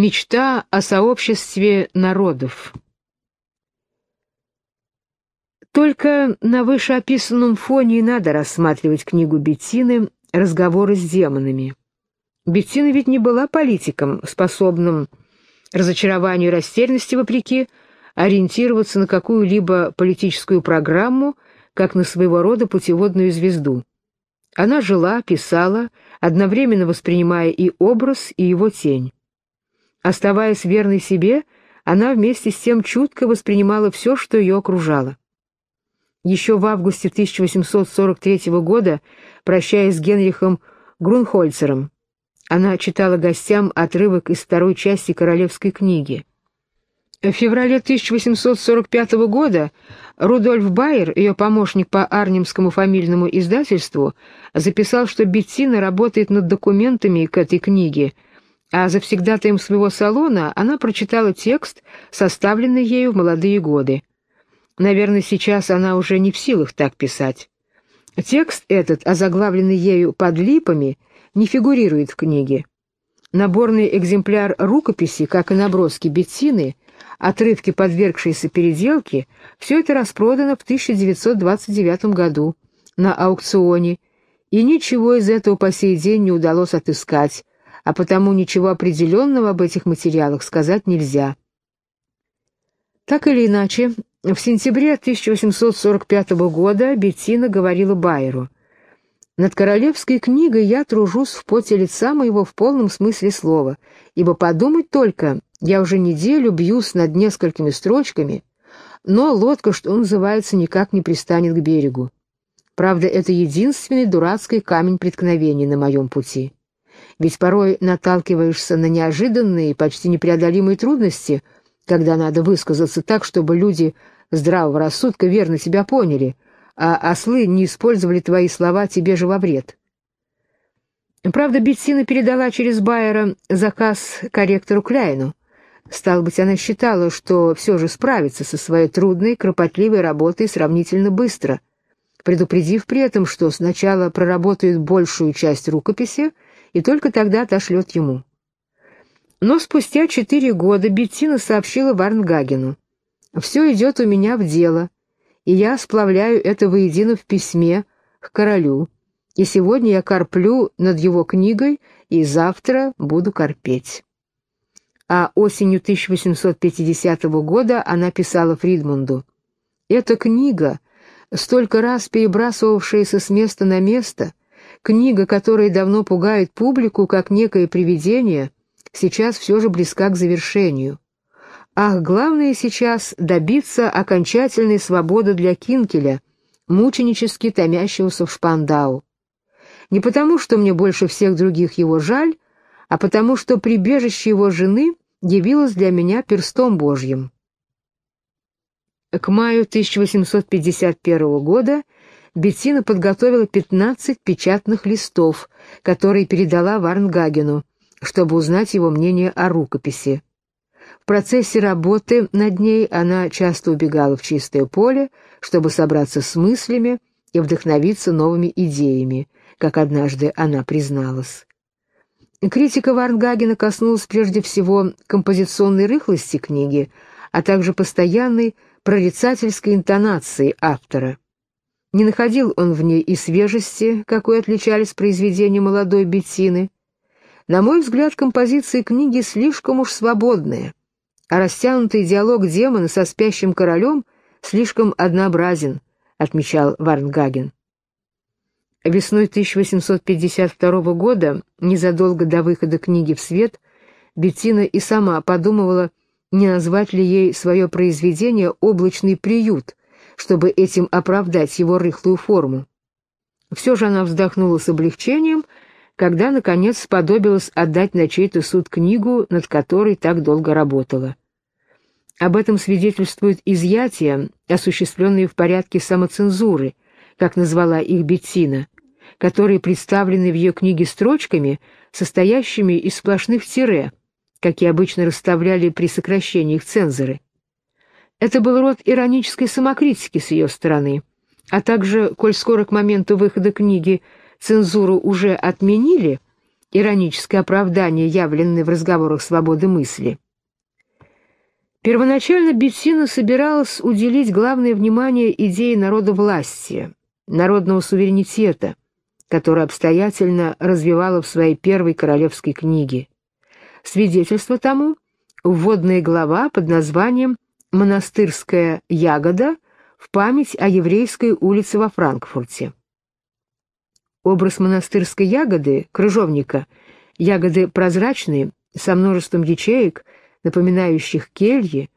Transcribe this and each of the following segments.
Мечта о сообществе народов. Только на вышеописанном фоне и надо рассматривать книгу Беттины «Разговоры с демонами». Беттина ведь не была политиком, способным разочарованию и растерянности вопреки ориентироваться на какую-либо политическую программу, как на своего рода путеводную звезду. Она жила, писала, одновременно воспринимая и образ, и его тень. Оставаясь верной себе, она вместе с тем чутко воспринимала все, что ее окружало. Еще в августе 1843 года, прощаясь с Генрихом Грунхольцером, она читала гостям отрывок из второй части королевской книги. В феврале 1845 года Рудольф Байер, ее помощник по Арнемскому фамильному издательству, записал, что Беттина работает над документами к этой книге, а завсегдатаем своего салона она прочитала текст, составленный ею в молодые годы. Наверное, сейчас она уже не в силах так писать. Текст этот, озаглавленный ею «Под липами», не фигурирует в книге. Наборный экземпляр рукописи, как и наброски Беттины, отрывки, подвергшиеся переделке, все это распродано в 1929 году на аукционе, и ничего из этого по сей день не удалось отыскать, а потому ничего определенного об этих материалах сказать нельзя. Так или иначе, в сентябре 1845 года Беттина говорила Байеру, «Над королевской книгой я тружусь в поте лица моего в полном смысле слова, ибо подумать только, я уже неделю бьюсь над несколькими строчками, но лодка, что называется, никак не пристанет к берегу. Правда, это единственный дурацкий камень преткновения на моем пути. Ведь порой наталкиваешься на неожиданные, почти непреодолимые трудности — когда надо высказаться так, чтобы люди здравого рассудка верно тебя поняли, а ослы не использовали твои слова тебе же во вред. Правда, Беттина передала через Байера заказ корректору Кляйну. Стало быть, она считала, что все же справится со своей трудной, кропотливой работой сравнительно быстро, предупредив при этом, что сначала проработает большую часть рукописи и только тогда отошлет ему. Но спустя четыре года Беттина сообщила Варнгагену. «Все идет у меня в дело, и я сплавляю это воедино в письме к королю, и сегодня я корплю над его книгой, и завтра буду корпеть». А осенью 1850 года она писала Фридмунду. «Эта книга, столько раз перебрасывавшаяся с места на место, книга, которая давно пугает публику, как некое привидение — сейчас все же близка к завершению. Ах, главное сейчас добиться окончательной свободы для Кинкеля, мученически томящегося в Шпандау. Не потому, что мне больше всех других его жаль, а потому, что прибежище его жены явилось для меня перстом Божьим. К маю 1851 года Беттина подготовила 15 печатных листов, которые передала Варнгагену, чтобы узнать его мнение о рукописи. В процессе работы над ней она часто убегала в чистое поле, чтобы собраться с мыслями и вдохновиться новыми идеями, как однажды она призналась. Критика Варнгагена коснулась прежде всего композиционной рыхлости книги, а также постоянной прорицательской интонации автора. Не находил он в ней и свежести, какой отличались произведения молодой Беттины, на мой взгляд, композиции книги слишком уж свободные, а растянутый диалог демона со спящим королем слишком однообразен, отмечал Варнгаген. Весной 1852 года, незадолго до выхода книги в свет, Беттина и сама подумывала, не назвать ли ей свое произведение «Облачный приют», чтобы этим оправдать его рыхлую форму. Все же она вздохнула с облегчением когда, наконец, сподобилась отдать на чей-то суд книгу, над которой так долго работала. Об этом свидетельствует изъятие, осуществленные в порядке самоцензуры, как назвала их Беттина, которые представлены в ее книге строчками, состоящими из сплошных тире, какие обычно расставляли при сокращении их цензоры. Это был род иронической самокритики с ее стороны, а также, коль скоро к моменту выхода книги цензуру уже отменили, ироническое оправдание, явленное в разговорах свободы мысли. Первоначально Беттина собиралась уделить главное внимание идее народовластия, народного суверенитета, который обстоятельно развивала в своей первой королевской книге. Свидетельство тому — вводная глава под названием «Монастырская ягода» в память о еврейской улице во Франкфурте. Образ монастырской ягоды, крыжовника, ягоды прозрачные, со множеством ячеек, напоминающих кельи,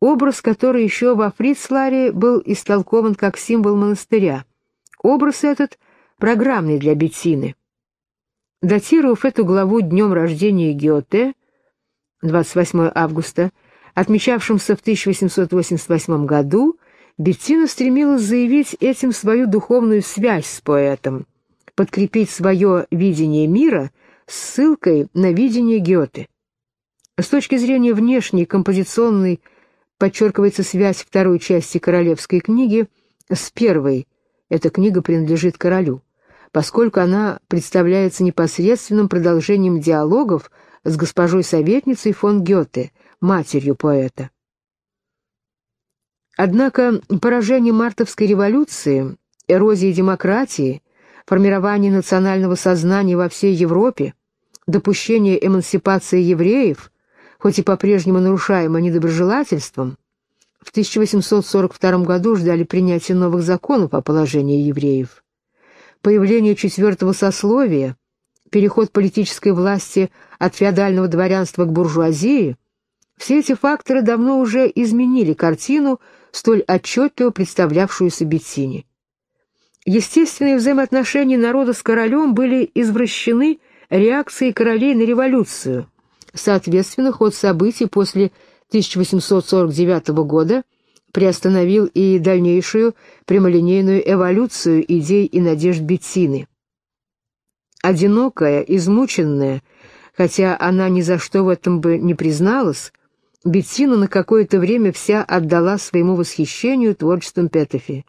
образ, который еще во Фрицларе был истолкован как символ монастыря. Образ этот программный для Беттины. Датировав эту главу днем рождения Гёте, 28 августа, отмечавшимся в 1888 году, Беттина стремилась заявить этим свою духовную связь с поэтом, подкрепить свое видение мира ссылкой на видение Гёте. С точки зрения внешней композиционной подчеркивается связь второй части королевской книги с первой. Эта книга принадлежит королю, поскольку она представляется непосредственным продолжением диалогов с госпожой советницей фон Гёте, матерью поэта. Однако поражение мартовской революции, эрозия демократии, формирование национального сознания во всей Европе, допущение эмансипации евреев, хоть и по-прежнему нарушаемо недоброжелательством, в 1842 году ждали принятия новых законов о положении евреев. Появление четвертого сословия, переход политической власти от феодального дворянства к буржуазии – все эти факторы давно уже изменили картину, столь отчетливо представлявшуюся Беттини. Естественные взаимоотношения народа с королем были извращены реакцией королей на революцию. Соответственно, ход событий после 1849 года приостановил и дальнейшую прямолинейную эволюцию идей и надежд Беттины. Одинокая, измученная, хотя она ни за что в этом бы не призналась, Беттина на какое-то время вся отдала своему восхищению творчеством Петофи.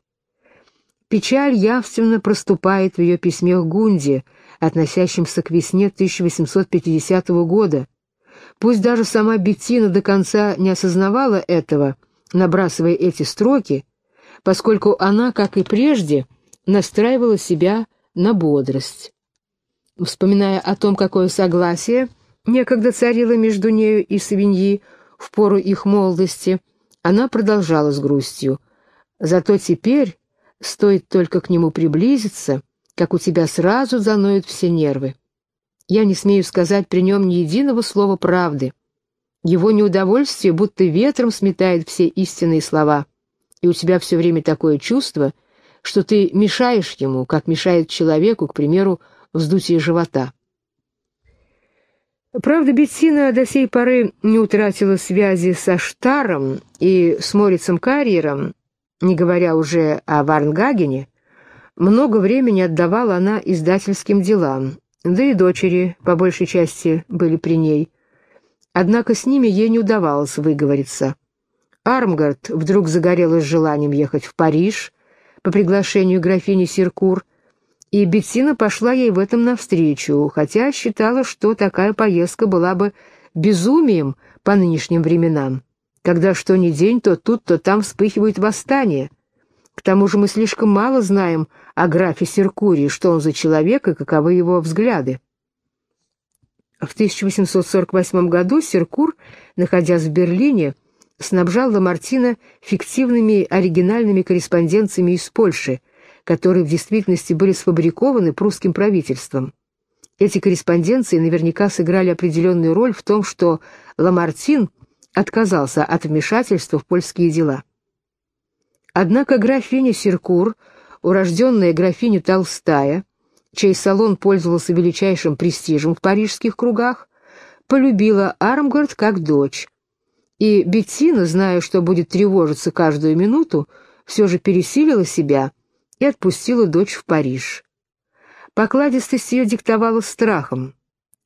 Печаль явственно проступает в ее письме к Гунде, относящемся к весне 1850 года. Пусть даже сама Беттина до конца не осознавала этого, набрасывая эти строки, поскольку она, как и прежде, настраивала себя на бодрость. Вспоминая о том, какое согласие некогда царило между нею и свиньи, в пору их молодости, она продолжала с грустью. «Зато теперь, стоит только к нему приблизиться, как у тебя сразу заноют все нервы. Я не смею сказать при нем ни единого слова правды. Его неудовольствие будто ветром сметает все истинные слова, и у тебя все время такое чувство, что ты мешаешь ему, как мешает человеку, к примеру, вздутие живота». Правда, Беттина до сей поры не утратила связи со Штаром и с Морицем Карьером, не говоря уже о Варнгагене. Много времени отдавала она издательским делам, да и дочери, по большей части, были при ней. Однако с ними ей не удавалось выговориться. Армгард вдруг загорелась желанием ехать в Париж по приглашению графини Сиркур, и Беттина пошла ей в этом навстречу, хотя считала, что такая поездка была бы безумием по нынешним временам, когда что ни день, то тут, то там вспыхивает восстание. К тому же мы слишком мало знаем о графе Серкурии, что он за человек и каковы его взгляды. В 1848 году Серкур, находясь в Берлине, снабжал Ламартина фиктивными оригинальными корреспонденциями из Польши, которые в действительности были сфабрикованы прусским правительством. Эти корреспонденции наверняка сыграли определенную роль в том, что Ламартин отказался от вмешательства в польские дела. Однако графиня Серкур, урожденная графиня Толстая, чей салон пользовался величайшим престижем в парижских кругах, полюбила Армгард как дочь. И Беттина, зная, что будет тревожиться каждую минуту, все же пересилила себя и отпустила дочь в Париж. Покладистость ее диктовала страхом.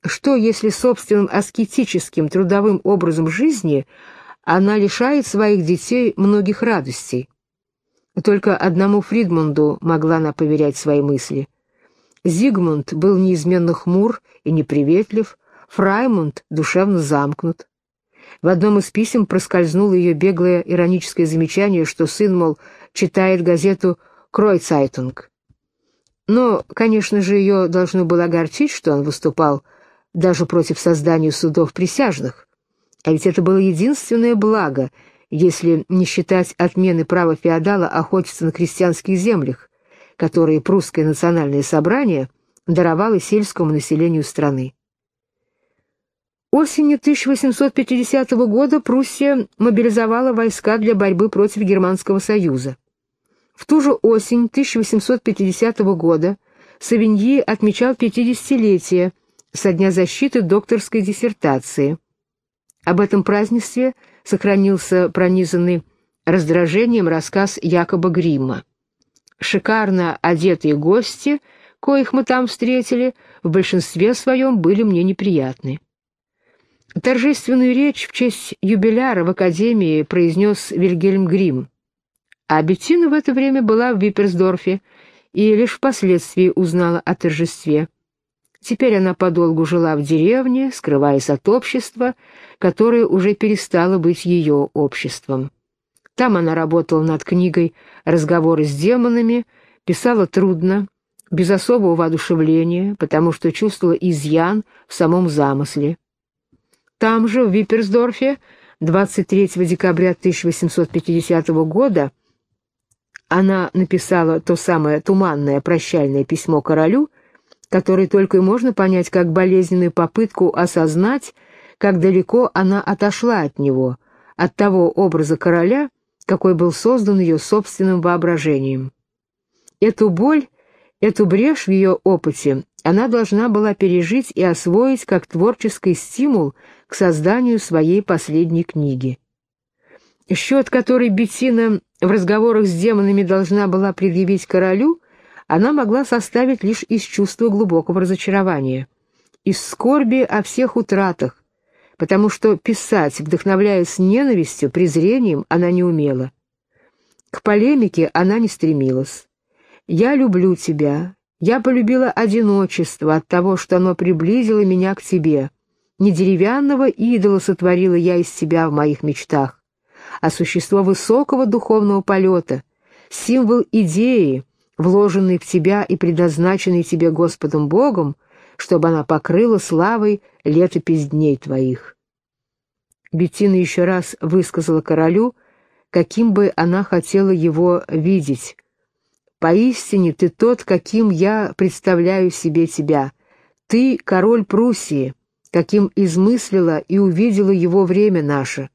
Что, если собственным аскетическим трудовым образом жизни она лишает своих детей многих радостей? Только одному Фридмунду могла она поверять свои мысли. Зигмунд был неизменно хмур и неприветлив, Фраймунд душевно замкнут. В одном из писем проскользнуло ее беглое ироническое замечание, что сын, мол, читает газету «Кройцайтунг». Но, конечно же, ее должно было огорчить, что он выступал даже против создания судов присяжных. А ведь это было единственное благо, если не считать отмены права феодала охотиться на крестьянских землях, которые прусское национальное собрание даровало сельскому населению страны. Осенью 1850 года Пруссия мобилизовала войска для борьбы против Германского союза. В ту же осень 1850 года Савиньи отмечал 50-летие со дня защиты докторской диссертации. Об этом празднестве сохранился пронизанный раздражением рассказ Якоба Гримма. Шикарно одетые гости, коих мы там встретили, в большинстве своем были мне неприятны. Торжественную речь в честь юбиляра в Академии произнес Вильгельм Грим, а Беттина в это время была в Випперсдорфе и лишь впоследствии узнала о торжестве. Теперь она подолгу жила в деревне, скрываясь от общества, которое уже перестало быть ее обществом. Там она работала над книгой «Разговоры с демонами», писала трудно, без особого воодушевления, потому что чувствовала изъян в самом замысле. Там же, в Випперсдорфе, 23 декабря 1850 года, она написала то самое туманное прощальное письмо королю, которое только и можно понять как болезненную попытку осознать, как далеко она отошла от него, от того образа короля, какой был создан ее собственным воображением. Эту боль, эту брешь в ее опыте она должна была пережить и освоить как творческий стимул к созданию своей последней книги. Счет, который Беттина в разговорах с демонами должна была предъявить королю, она могла составить лишь из чувства глубокого разочарования, из скорби о всех утратах, потому что писать, вдохновляясь ненавистью, презрением, она не умела. К полемике она не стремилась. «Я люблю тебя. Я полюбила одиночество от того, что оно приблизило меня к тебе. Не деревянного идола сотворила я из тебя в моих мечтах, а существо высокого духовного полета, символ идеи, вложенный в тебя и предназначенный тебе Господом Богом, чтобы она покрыла славой летопись дней твоих. Беттина еще раз высказала королю, каким бы она хотела его видеть. «Поистине ты тот, каким я представляю себе тебя. Ты — король Пруссии, каким измыслила и увидела его время наше.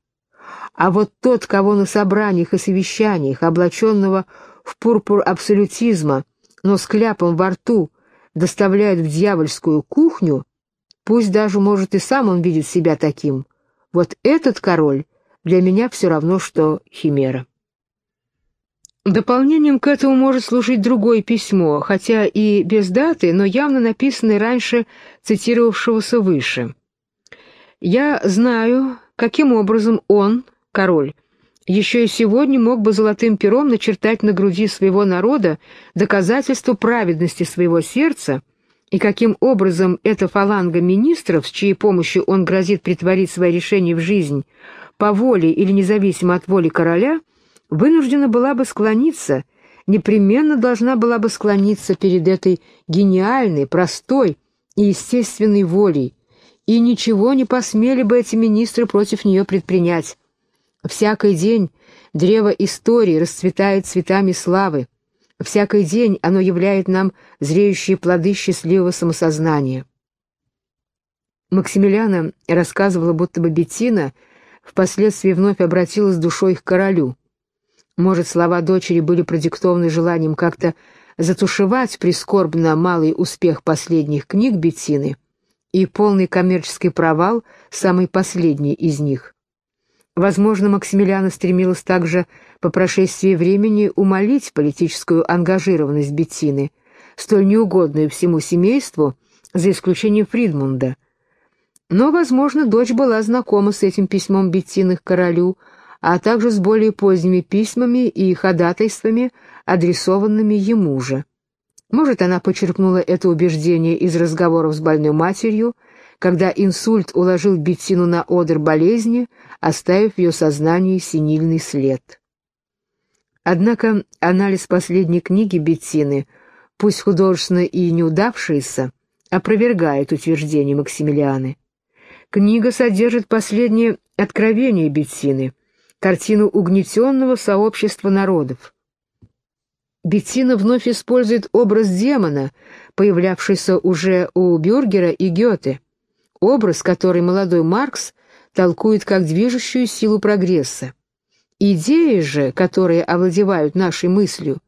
А вот тот, кого на собраниях и совещаниях, облаченного в пурпур абсолютизма, но с кляпом во рту, доставляют в дьявольскую кухню, пусть даже, может, и сам он видит себя таким, вот этот король для меня все равно, что химера. Дополнением к этому может служить другое письмо, хотя и без даты, но явно написанное раньше цитировавшегося выше. «Я знаю, каким образом он, король, еще и сегодня мог бы золотым пером начертать на груди своего народа доказательство праведности своего сердца, и каким образом эта фаланга министров, с чьей помощью он грозит притворить свои решения в жизнь, по воле или независимо от воли короля, вынуждена была бы склониться, непременно должна была бы склониться перед этой гениальной, простой и естественной волей, и ничего не посмели бы эти министры против нее предпринять. Всякий день древо истории расцветает цветами славы. Всякий день оно являет нам зреющие плоды счастливого самосознания. Максимилиана рассказывала, будто бы Беттина впоследствии вновь обратилась душой к королю. Может, слова дочери были продиктованы желанием как-то затушевать прискорбно малый успех последних книг Беттины и полный коммерческий провал самый последний из них. Возможно, Максимилиана стремилась также по прошествии времени умолить политическую ангажированность Беттины, столь неугодную всему семейству, за исключением Фридмунда. Но, возможно, дочь была знакома с этим письмом Беттины к королю, а также с более поздними письмами и ходатайствами, адресованными ему же. Может, она почерпнула это убеждение из разговоров с больной матерью, когда инсульт уложил Беттину на одр болезни, оставив в ее сознании синильный след. Однако анализ последней книги Беттины, пусть художественно и неудавшийся, опровергает утверждение Максимилианы. Книга содержит последнее откровение Беттины, картину угнетенного сообщества народов. Беттина вновь использует образ демона, появлявшийся уже у Бюргера и Гёте, образ, который молодой Маркс толкует как движущую силу прогресса. Идеи же, которые овладевают нашей мыслью,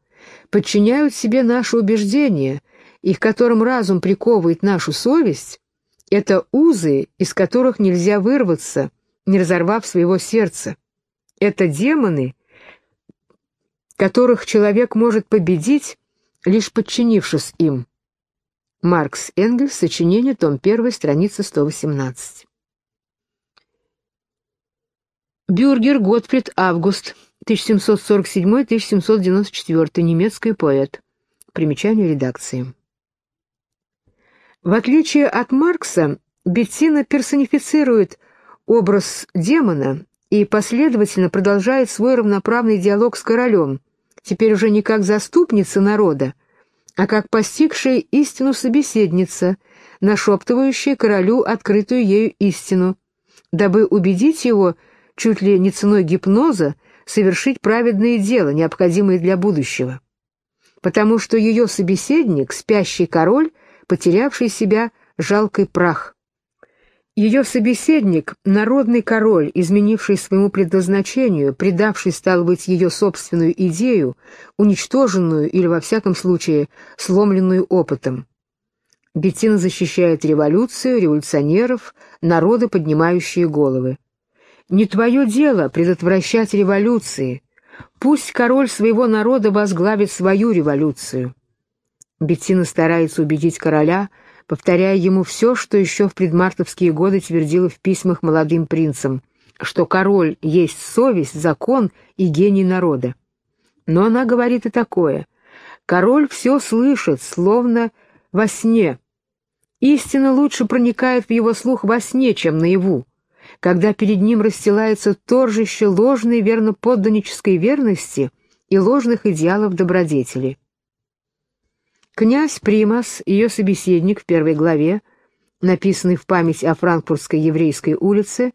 подчиняют себе наши убеждения, и к которым разум приковывает нашу совесть, это узы, из которых нельзя вырваться, не разорвав своего сердца. Это демоны, которых человек может победить, лишь подчинившись им. Маркс Энгельс, сочинение, том 1, страница 118. Бюргер Готфрид Август, 1747-1794, немецкий поэт. Примечание редакции. В отличие от Маркса, Беттина персонифицирует образ демона и последовательно продолжает свой равноправный диалог с королем, теперь уже не как заступница народа, а как постигшая истину собеседница, нашептывающая королю открытую ею истину, дабы убедить его – чуть ли не ценой гипноза, совершить праведное дело, необходимое для будущего. Потому что ее собеседник, спящий король, потерявший себя, жалкий прах. Ее собеседник, народный король, изменивший своему предназначению, предавший, стал быть, ее собственную идею, уничтоженную или, во всяком случае, сломленную опытом. Беттина защищает революцию, революционеров, народы, поднимающие головы. Не твое дело предотвращать революции. Пусть король своего народа возглавит свою революцию. Беттина старается убедить короля, повторяя ему все, что еще в предмартовские годы твердила в письмах молодым принцам, что король есть совесть, закон и гений народа. Но она говорит и такое. Король все слышит, словно во сне. Истина лучше проникает в его слух во сне, чем наяву когда перед ним расстилается торжище ложной верноподданнической верности и ложных идеалов добродетели. Князь Примас, ее собеседник в первой главе, написанный в память о франкфуртской еврейской улице,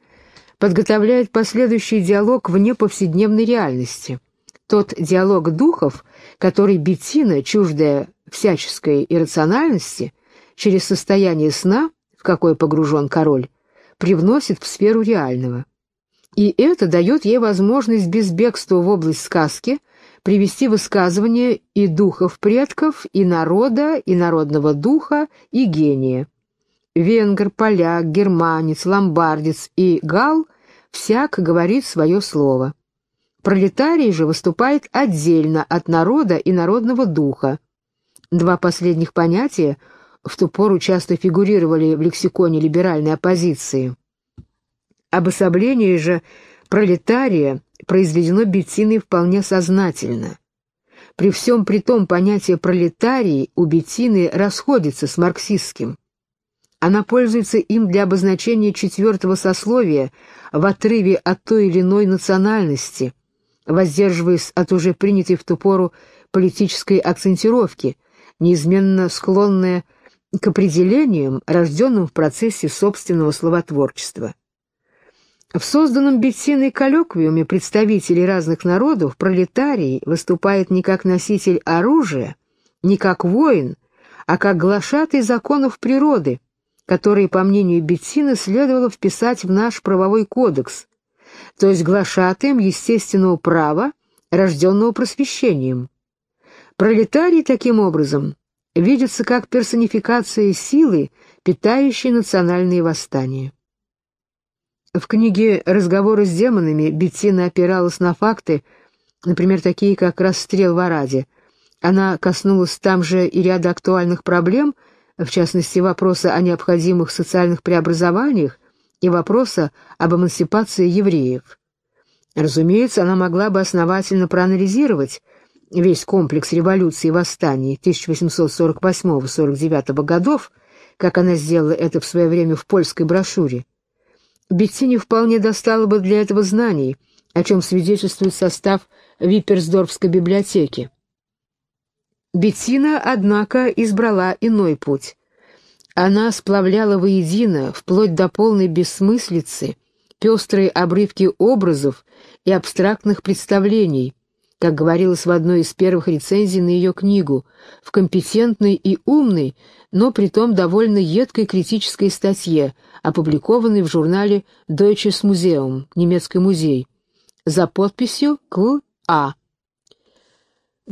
подготовляет последующий диалог вне повседневной реальности. Тот диалог духов, который Беттина, чуждая всяческой иррациональности, через состояние сна, в какой погружен король, привносит в сферу реального. И это дает ей возможность без бегства в область сказки привести высказывания и духов предков, и народа, и народного духа, и гения. Венгр, поляк, германец, ломбардец и гал всяк говорит свое слово. Пролетарий же выступает отдельно от народа и народного духа. Два последних понятия – в ту пору часто фигурировали в лексиконе либеральной оппозиции. Обособление же пролетария произведено Беттиной вполне сознательно. При всем при том понятие «пролетарий» у Беттины расходится с марксистским. Она пользуется им для обозначения четвертого сословия в отрыве от той или иной национальности, воздерживаясь от уже принятой в ту пору политической акцентировки, неизменно склонная к определениям, рожденным в процессе собственного словотворчества. В созданном Беттиной коллоквиуме представителей разных народов пролетарий выступает не как носитель оружия, не как воин, а как глашатый законов природы, которые, по мнению Беттины, следовало вписать в наш правовой кодекс, то есть глашатаем естественного права, рожденного просвещением. Пролетарий, таким образом, видится как персонификация силы, питающей национальные восстания. В книге «Разговоры с демонами» Беттина опиралась на факты, например, такие как расстрел в Араде. Она коснулась там же и ряда актуальных проблем, в частности, вопроса о необходимых социальных преобразованиях и вопроса об эмансипации евреев. Разумеется, она могла бы основательно проанализировать весь комплекс революции и восстаний 1848-49 годов, как она сделала это в свое время в польской брошюре, Беттине вполне достало бы для этого знаний, о чем свидетельствует состав Випперсдорфской библиотеки. Беттина, однако, избрала иной путь. Она сплавляла воедино, вплоть до полной бессмыслицы, пестрые обрывки образов и абстрактных представлений, как говорилось в одной из первых рецензий на ее книгу, в компетентной и умной, но притом довольно едкой критической статье, опубликованной в журнале Deutsches Museum, немецкий музей, за подписью К.А.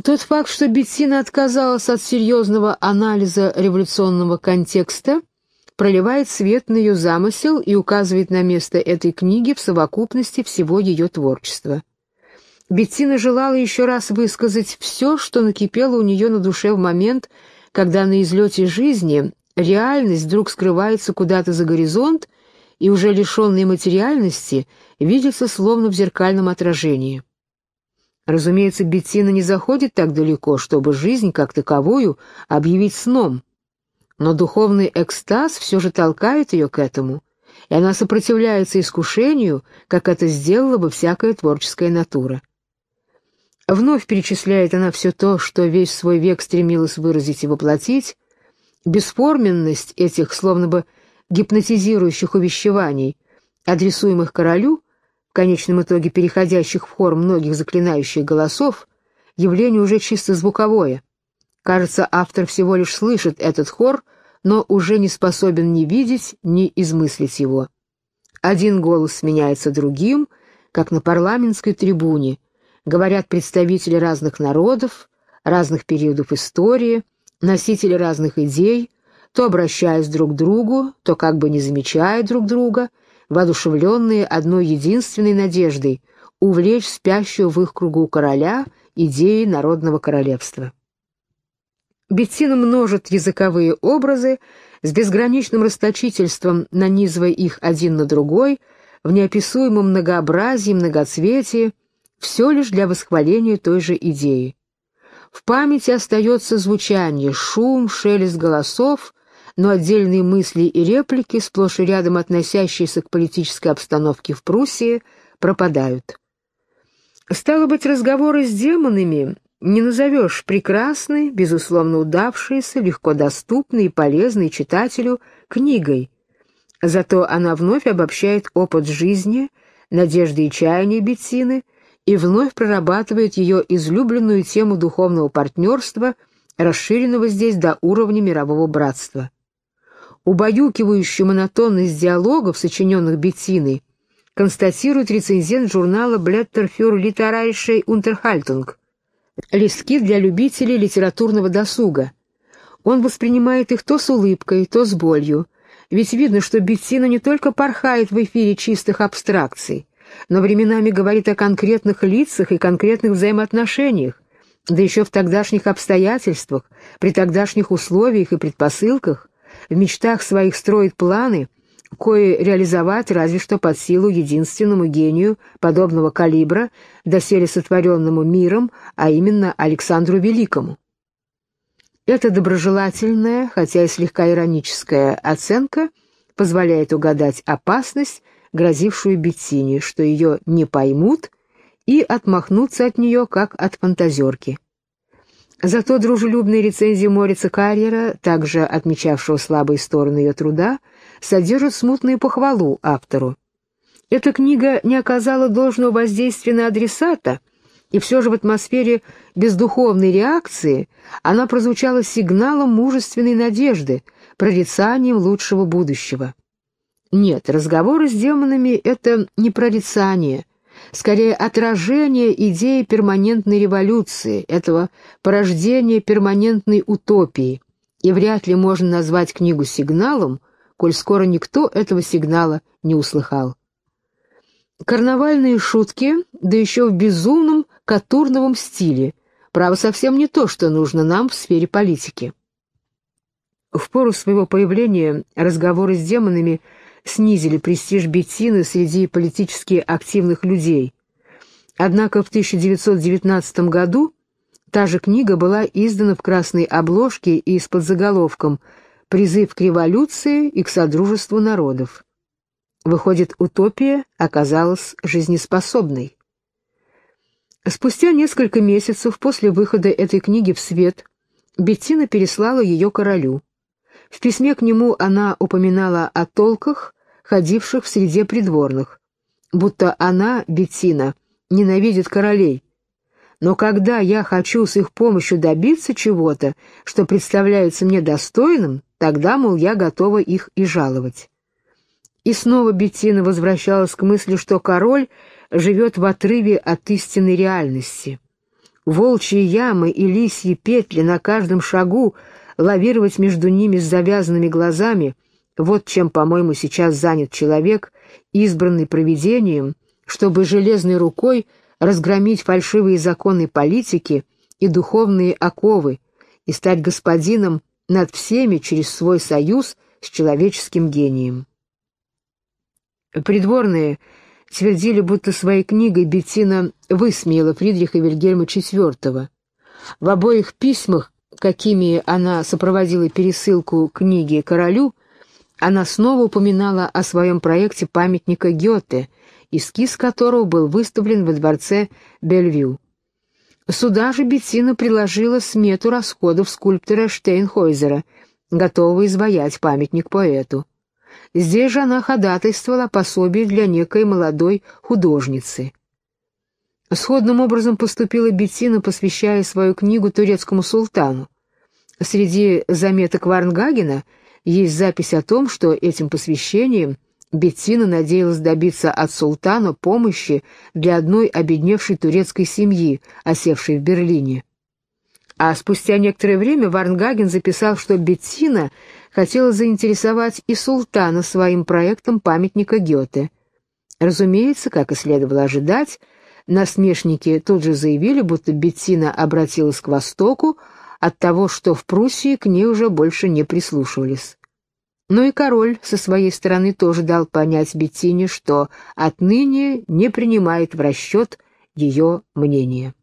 Тот факт, что Беттина отказалась от серьезного анализа революционного контекста, проливает свет на ее замысел и указывает на место этой книги в совокупности всего ее творчества. Беттина желала еще раз высказать все, что накипело у нее на душе в момент, когда на излете жизни реальность вдруг скрывается куда-то за горизонт и уже лишенная материальности видится словно в зеркальном отражении. Разумеется, Беттина не заходит так далеко, чтобы жизнь как таковую объявить сном, но духовный экстаз все же толкает ее к этому, и она сопротивляется искушению, как это сделала бы всякая творческая натура. Вновь перечисляет она все то, что весь свой век стремилась выразить и воплотить, бесформенность этих, словно бы гипнотизирующих увещеваний, адресуемых королю, в конечном итоге переходящих в хор многих заклинающих голосов, явление уже чисто звуковое. Кажется, автор всего лишь слышит этот хор, но уже не способен ни видеть, ни измыслить его. Один голос сменяется другим, как на парламентской трибуне, говорят представители разных народов, разных периодов истории, носители разных идей, то обращаясь друг к другу, то как бы не замечая друг друга, воодушевленные одной единственной надеждой — увлечь спящего в их кругу короля идеей народного королевства. Беттина множит языковые образы, с безграничным расточительством нанизывая их один на другой, в неописуемом многообразии, многоцветии, все лишь для восхваления той же идеи. В памяти остается звучание, шум, шелест голосов, но отдельные мысли и реплики, сплошь и рядом относящиеся к политической обстановке в Пруссии, пропадают. Стало быть, разговоры с демонами не назовешь прекрасной, безусловно удавшейся, легко доступной и полезной читателю книгой. Зато она вновь обобщает опыт жизни, надежды и чаяния Беттины и вновь прорабатывает ее излюбленную тему духовного партнерства, расширенного здесь до уровня мирового братства. Убаюкивающую монотонность диалогов, сочиненных Беттиной, констатирует рецензент журнала «Blätter für literarische Unterhaltung», листки для любителей литературного досуга. Он воспринимает их то с улыбкой, то с болью, ведь видно, что Беттина не только порхает в эфире чистых абстракций, но временами говорит о конкретных лицах и конкретных взаимоотношениях, да еще в тогдашних обстоятельствах, при тогдашних условиях и предпосылках, в мечтах своих строит планы, кое реализовать разве что под силу единственному гению подобного калибра, доселе сотворенному миром, а именно Александру Великому. Эта доброжелательная, хотя и слегка ироническая оценка позволяет угадать опасность, грозившую Беттине, что ее не поймут и отмахнуться от нее, как от фантазерки. Зато дружелюбные рецензии Морица Карьера, также отмечавшего слабые стороны ее труда, содержат смутную похвалу автору. Эта книга не оказала должного воздействия на адресата, и все же в атмосфере бездуховной реакции она прозвучала сигналом мужественной надежды, прорицанием лучшего будущего. Нет, разговоры с демонами — это не прорицание, скорее отражение идеи перманентной революции, этого порождения перманентной утопии, и вряд ли можно назвать книгу сигналом, коль скоро никто этого сигнала не услыхал. Карнавальные шутки, да еще в безумном катурновом стиле, право совсем не то, что нужно нам в сфере политики. В пору своего появления разговоры с демонами снизили престиж Беттины среди политически активных людей. Однако в 1919 году Та же книга была издана в красной обложке и с подзаголовком «Призыв к революции и к содружеству народов». Выходит, утопия оказалась жизнеспособной. Спустя несколько месяцев после выхода этой книги в свет Беттина переслала ее королю. В письме к нему она упоминала о толках, ходивших в среде придворных, будто она, Беттина, ненавидит королей. Но когда я хочу с их помощью добиться чего-то, что представляется мне достойным, тогда, мол, я готова их и жаловать. И снова Беттина возвращалась к мысли, что король живет в отрыве от истинной реальности. Волчьи ямы и лисьи петли на каждом шагу, лавировать между ними с завязанными глазами — вот чем, по-моему, сейчас занят человек, избранный провидением, чтобы железной рукой разгромить фальшивые законы политики и духовные оковы и стать господином над всеми через свой союз с человеческим гением. Придворные твердили, будто своей книгой Беттина высмеяла Фридриха Вильгельма IV. В обоих письмах, какими она сопроводила пересылку книги королю, она снова упоминала о своем проекте памятника Гёте, эскиз которого был выставлен во дворце Бельвью. Сюда же Беттина приложила смету расходов скульптора Штейнхойзера, готового изваять памятник поэту. Здесь же она ходатайствовала пособие для некой молодой художницы. Сходным образом поступила Беттина, посвящая свою книгу турецкому султану. Среди заметок Варнгагена — есть запись о том, что этим посвящением Беттина надеялась добиться от султана помощи для одной обедневшей турецкой семьи, осевшей в Берлине. А спустя некоторое время Варнгаген записал, что Беттина хотела заинтересовать и султана своим проектом памятника Гёте. Разумеется, как и следовало ожидать, насмешники тут же заявили, будто Беттина обратилась к Востоку, от того, что в Пруссии к ней уже больше не прислушивались. Но и король со своей стороны тоже дал понять Беттине, что отныне не принимает в расчет ее мнение.